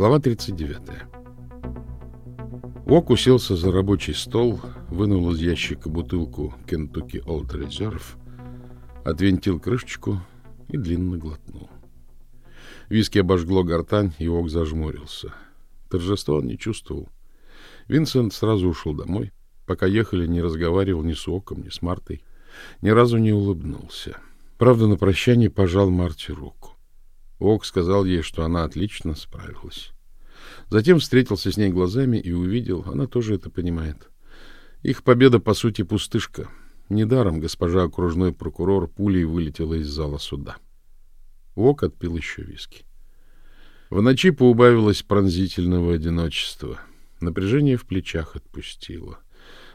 Глава 39. Ок уселся за рабочий стол, вынул из ящика бутылку Kentucky Old Reserve, отвинтил крышечку и длинно глотнул. Виски обожгло гортань, и Ок зажмурился. Торжества он не чувствовал. Винсент сразу ушел домой. Пока ехали, не разговаривал ни с Оком, ни с Мартой. Ни разу не улыбнулся. Правда, на прощание пожал Марте руку. Ок сказал ей, что она отлично справилась. Затем встретился с ней глазами и увидел, она тоже это понимает. Их победа, по сути, пустышка. Недаром госпожа окружной прокурор пулей вылетела из зала суда. Ок отпил еще виски. В ночи поубавилось пронзительного одиночества. Напряжение в плечах отпустило.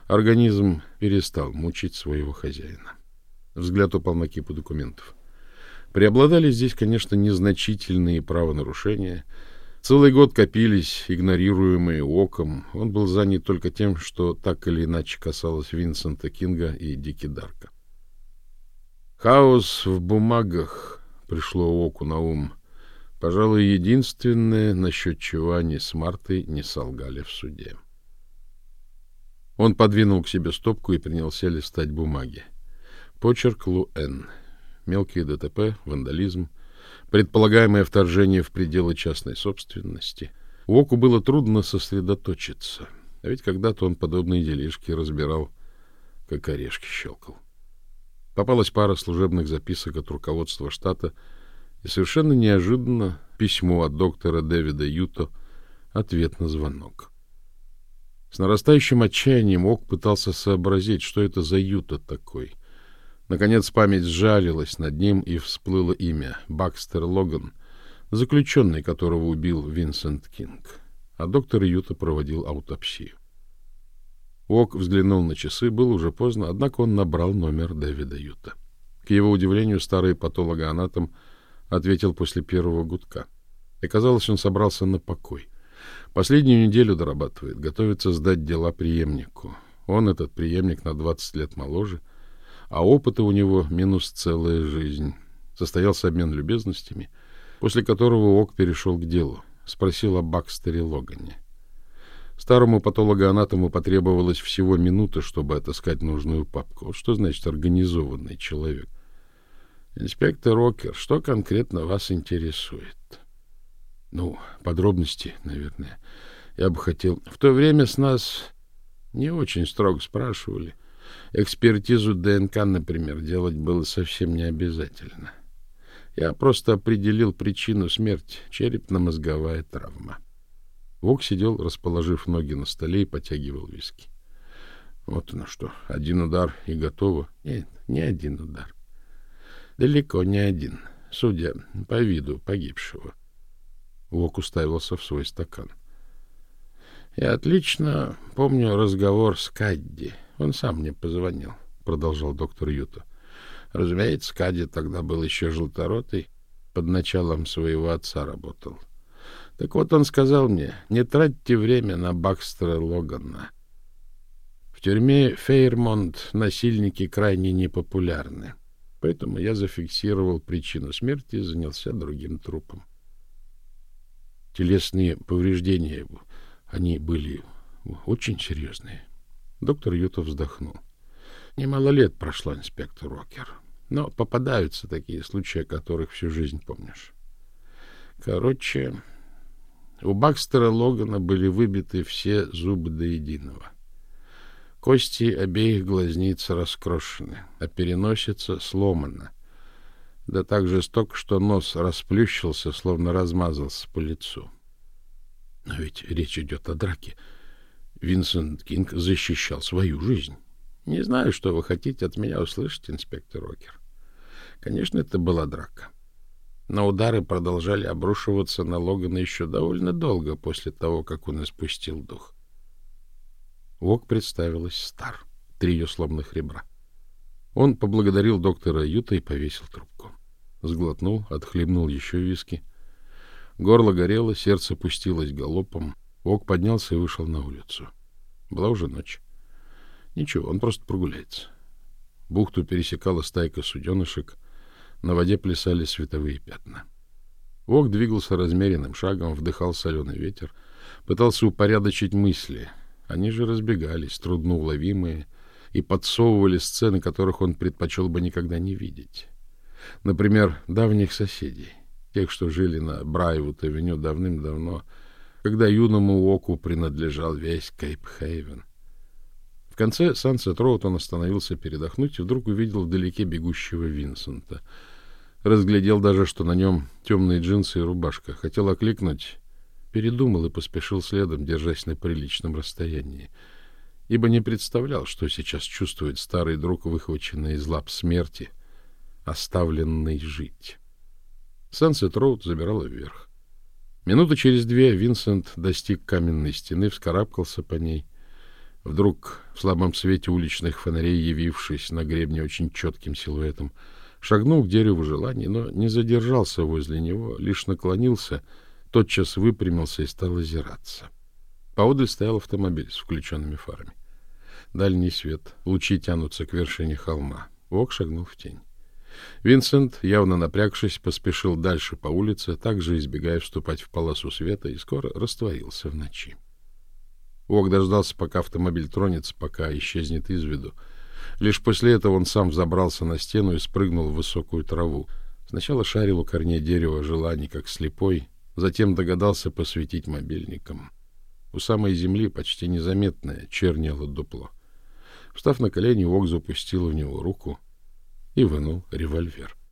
Организм перестал мучить своего хозяина. Взгляд упал на кипу документов. Преобладали здесь, конечно, незначительные правонарушения. Целый год копились, игнорируемые оком. Он был занят только тем, что так или иначе касалось Винсента Кинга и Дики Дарка. Хаос в бумагах пришло оку на ум. Пожалуй, единственное, насчет чего они с Мартой не солгали в суде. Он подвинул к себе стопку и принялся листать бумаги. Почерк Луэн мелкие ДТП, вандализм, предполагаемое вторжение в пределы частной собственности. У Оку было трудно сосредоточиться, а ведь когда-то он подобные делишки разбирал, как орешки щелкал. Попалась пара служебных записок от руководства штата, и совершенно неожиданно письмо от доктора Дэвида Юто, ответ на звонок. С нарастающим отчаянием Ок пытался сообразить, что это за Юто такой — Наконец память сжалилась над ним, и всплыло имя — Бакстер Логан, заключенный, которого убил Винсент Кинг. А доктор Юта проводил аутопсию. Ок взглянул на часы, было уже поздно, однако он набрал номер Дэвида Юта. К его удивлению, старый патологоанатом ответил после первого гудка. И казалось, он собрался на покой. Последнюю неделю дорабатывает, готовится сдать дела преемнику. Он, этот преемник, на 20 лет моложе — а опыта у него минус целая жизнь. Состоялся обмен любезностями, после которого Ок перешел к делу, спросил о Бакстере Логане. Старому патологоанатому потребовалось всего минута, чтобы отыскать нужную папку. Вот что значит организованный человек. Инспектор Окер, что конкретно вас интересует? Ну, подробности, наверное. Я бы хотел... В то время с нас не очень строго спрашивали — Экспертизу ДНК, например, делать было совсем не обязательно. Я просто определил причину смерти — черепно-мозговая травма. Вок сидел, расположив ноги на столе и потягивал виски. Вот оно что, один удар и готово. Нет, не один удар. Далеко не один, судя по виду погибшего. Вок уставился в свой стакан. Я отлично помню разговор с Кадди — он сам мне позвонил, продолжал доктор Юта. Разумеется, Кади тогда был еще желторотый, под началом своего отца работал. Так вот он сказал мне: "Не тратьте время на Бакстера Логана. В тюрьме Фейрмонт насильники крайне непопулярны. Поэтому я зафиксировал причину смерти и занялся другим трупом. Телесные повреждения они были очень серьезные. Доктор Юто вздохнул. Немало лет прошло, инспектор Рокер. Но попадаются такие случаи, о которых всю жизнь помнишь. Короче, у Бакстера Логана были выбиты все зубы до единого. Кости обеих глазниц раскрошены, а переносица сломана. Да так жестоко, что нос расплющился, словно размазался по лицу. Но ведь речь идет о драке. Винсент Кинг защищал свою жизнь. Не знаю, что вы хотите от меня услышать, инспектор Рокер. Конечно, это была драка. Но удары продолжали обрушиваться на Логана еще довольно долго после того, как он испустил дух. Вок представилась Стар, три ее сломанных ребра. Он поблагодарил доктора Юта и повесил трубку. Сглотнул, отхлебнул еще виски. Горло горело, сердце пустилось галопом. Вок поднялся и вышел на улицу. Была уже ночь. Ничего, он просто прогуляется. Бухту пересекала стайка суденышек, на воде плясали световые пятна. Ок двигался размеренным шагом, вдыхал соленый ветер, пытался упорядочить мысли. Они же разбегались, трудноуловимые, и подсовывали сцены, которых он предпочел бы никогда не видеть. Например, давних соседей, тех, что жили на Брайвуд-авеню давным-давно, когда юному Оку принадлежал весь Кейп-Хейвен. В конце Сансет-Роуд он остановился передохнуть и вдруг увидел вдалеке бегущего Винсента — Разглядел даже, что на нем темные джинсы и рубашка. Хотел окликнуть, передумал и поспешил следом, держась на приличном расстоянии, ибо не представлял, что сейчас чувствует старый друг, выхваченный из лап смерти, оставленный жить. Сансет Роуд забирала вверх. Минуты через две Винсент достиг каменной стены, вскарабкался по ней. Вдруг в слабом свете уличных фонарей, явившись на гребне очень четким силуэтом, — шагнул к дереву желаний, но не задержался возле него, лишь наклонился, тотчас выпрямился и стал озираться. Поодаль стоял автомобиль с включенными фарами. Дальний свет, лучи тянутся к вершине холма. Вок шагнул в тень. Винсент, явно напрягшись, поспешил дальше по улице, также избегая вступать в полосу света, и скоро растворился в ночи. Вок дождался, пока автомобиль тронется, пока исчезнет из виду, Лишь после этого он сам взобрался на стену и спрыгнул в высокую траву. Сначала шарил у корней дерева желаний, как слепой, затем догадался посветить мобильником. У самой земли, почти незаметное, чернело дупло. Встав на колени, Вок запустил в него руку и вынул револьвер. —